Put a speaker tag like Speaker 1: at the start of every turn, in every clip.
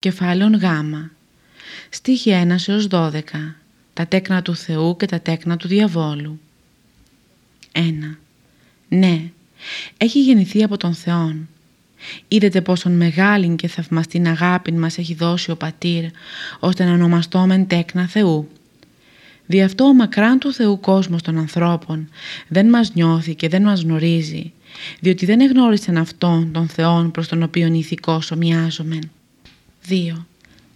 Speaker 1: Κεφάλαιον Γ. Στίχη 1 έως 12. Τα τέκνα του Θεού και τα τέκνα του διαβόλου. 1. Ναι, έχει γεννηθεί από τον Θεόν. Είδετε πόσον μεγάλην και θαυμαστήν αγάπην μας έχει δώσει ο Πατήρ, ώστε να ονομαστόμεν τέκνα Θεού. Δι' αυτό ο μακράν του Θεού κόσμος των ανθρώπων δεν μας νιώθει και δεν μας γνωρίζει, διότι δεν εγνώρισαν Αυτόν τον Θεόν προς τον οποίον ηθικός ομοιάζομεν. 2.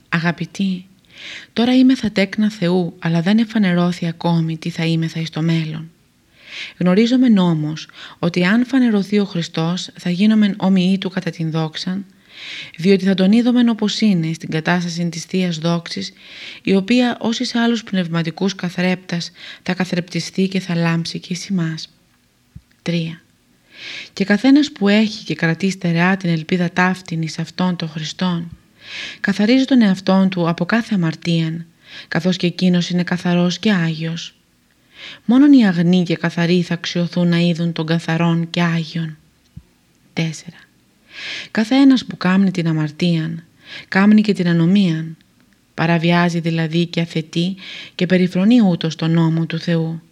Speaker 1: Αγαπητοί, τώρα είμαι θα τέκνα Θεού, αλλά δεν εφανερώθη ακόμη τι θα είμαι θα εις το μέλλον. Γνωρίζομαι όμως ότι αν φανερωθεί ο Χριστός θα γίνομεν όμοιοι Του κατά την δόξαν, διότι θα τον είδομεν όπως είναι στην κατάσταση της Θείας Δόξης, η οποία όσοι σε άλλους πνευματικούς καθρέπτας θα καθρεπτιστεί και θα λάμψει και εις 3. Και καθένας που έχει και κρατεί στερεά την ελπίδα ταύτην σε Αυτόν τον Χριστόν, Καθαρίζει τον εαυτόν του από κάθε αμαρτίαν, καθώς και εκείνος είναι καθαρός και Άγιος. Μόνον οι αγνοί και καθαροί θα αξιωθούν να είδουν τον καθαρόν και Άγιον. 4. Κάθε ένας που κάμνει την αμαρτίαν, κάμνει και την ανομίαν, παραβιάζει δηλαδή και αθετεί και περιφρονεί ούτως τον νόμο του Θεού.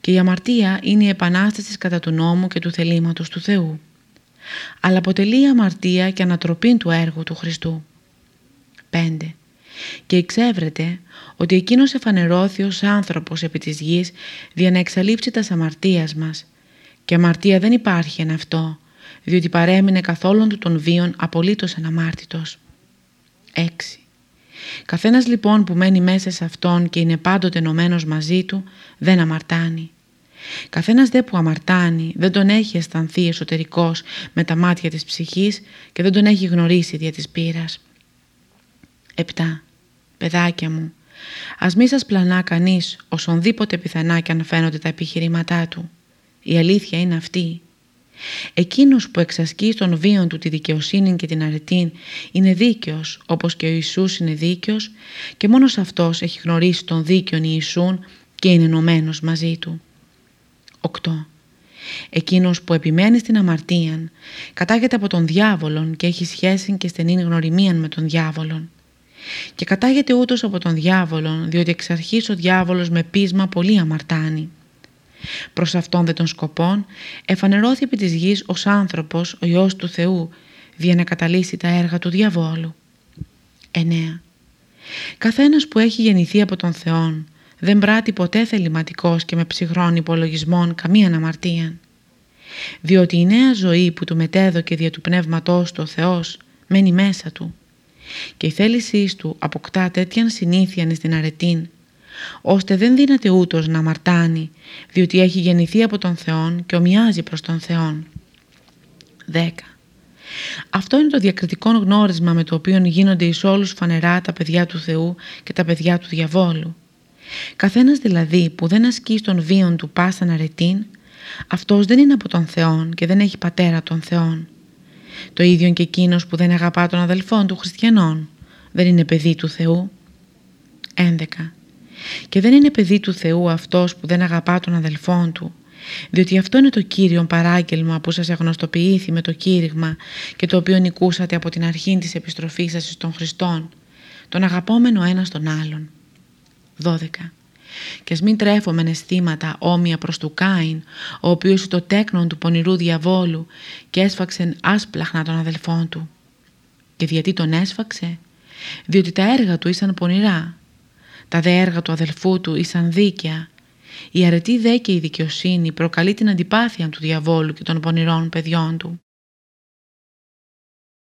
Speaker 1: Και η αμαρτία είναι η επανάσταση κατά του νόμου και του θελήματος του Θεού. Αλλά αποτελεί η αμαρτία και ανατροπή του έργου του Χριστού. 5. Και εξέβρεται ότι εκείνος εφανερώθη ως άνθρωπος επί της γης για να εξαλείψει τα αμαρτίας μας και αμαρτία δεν υπάρχει εν αυτό διότι παρέμεινε καθόλου του των βίων απολύτως αναμάρτητος. 6. Καθένας λοιπόν που μένει μέσα σε αυτόν και είναι πάντοτε ενωμένος μαζί του δεν αμαρτάνει. Καθένας δε που αμαρτάνει δεν τον έχει αισθανθεί εσωτερικός με τα μάτια της ψυχής και δεν τον έχει γνωρίσει δια της πείρας. 7. Παιδάκια μου, ας μη σας πλανά κανείς όσονδήποτε πιθανά και αν φαίνονται τα επιχειρήματά του. Η αλήθεια είναι αυτή. Εκείνος που εξασκεί στον βίον του τη δικαιοσύνη και την αρετή είναι δίκαιος όπως και ο Ιησούς είναι δίκαιος και μόνος αυτός έχει γνωρίσει τον δίκαιον Ιησούν και είναι ενωμένος μαζί του. 8. Εκείνος που επιμένει στην αμαρτία κατάγεται από τον διάβολον και έχει σχέση και στενή γνωριμία με τον διάβολον. Και κατάγεται ούτως από τον διάβολο, διότι εξ αρχής ο διάβολος με πείσμα πολύ αμαρτάνει. Προς αυτόν δε των σκοπών εφανερώθη επί της γης ως άνθρωπος ο Υιός του Θεού, για να καταλύσει τα έργα του διαβόλου. 9. Καθένας που έχει γεννηθεί από τον Θεόν δεν πράττει ποτέ θεληματικός και με ψυχρών υπολογισμών καμία αμαρτία. Διότι η νέα ζωή που του μετέδωκε δια του πνεύματός του ο Θεός μένει μέσα του και η θέλησή του αποκτά τέτοιαν συνήθεια στην αρετήν, ώστε δεν δύναται ούτως να αμαρτάνει, διότι έχει γεννηθεί από τον Θεόν και ομοιάζει προς τον Θεόν. 10. Αυτό είναι το διακριτικό γνώρισμα με το οποίο γίνονται εις όλους φανερά τα παιδιά του Θεού και τα παιδιά του διαβόλου. Καθένας δηλαδή που δεν ασκεί στον βίον του πάσαν αρετήν, αυτός δεν είναι από τον Θεόν και δεν έχει πατέρα τον Θεόν. Το ίδιο και εκείνος που δεν αγαπά τον αδελφόν του χριστιανών. Δεν είναι παιδί του Θεού. 11. Και δεν είναι παιδί του Θεού αυτός που δεν αγαπά τον αδελφόν του, διότι αυτό είναι το Κύριο παράγγελμα που σας εγνωστοποιήθη με το κήρυγμα και το οποίο νικούσατε από την αρχή της επιστροφής σας στον Χριστόν, τον αγαπόμενο ένας τον άλλον. 12 και ας μην τρέφομεν αισθήματα όμοια προς του Κάιν, ο οποίος το τέκνον του πονηρού διαβόλου και έσφαξεν άσπλαχνα των αδελφών του. Και γιατί τον έσφαξε, διότι τα έργα του ήσαν πονηρά, τα δε έργα του αδελφού του ήσαν δίκαια, η αρετή δε και η δικαιοσύνη προκαλεί την αντιπάθεια του διαβόλου και των πονηρών παιδιών του.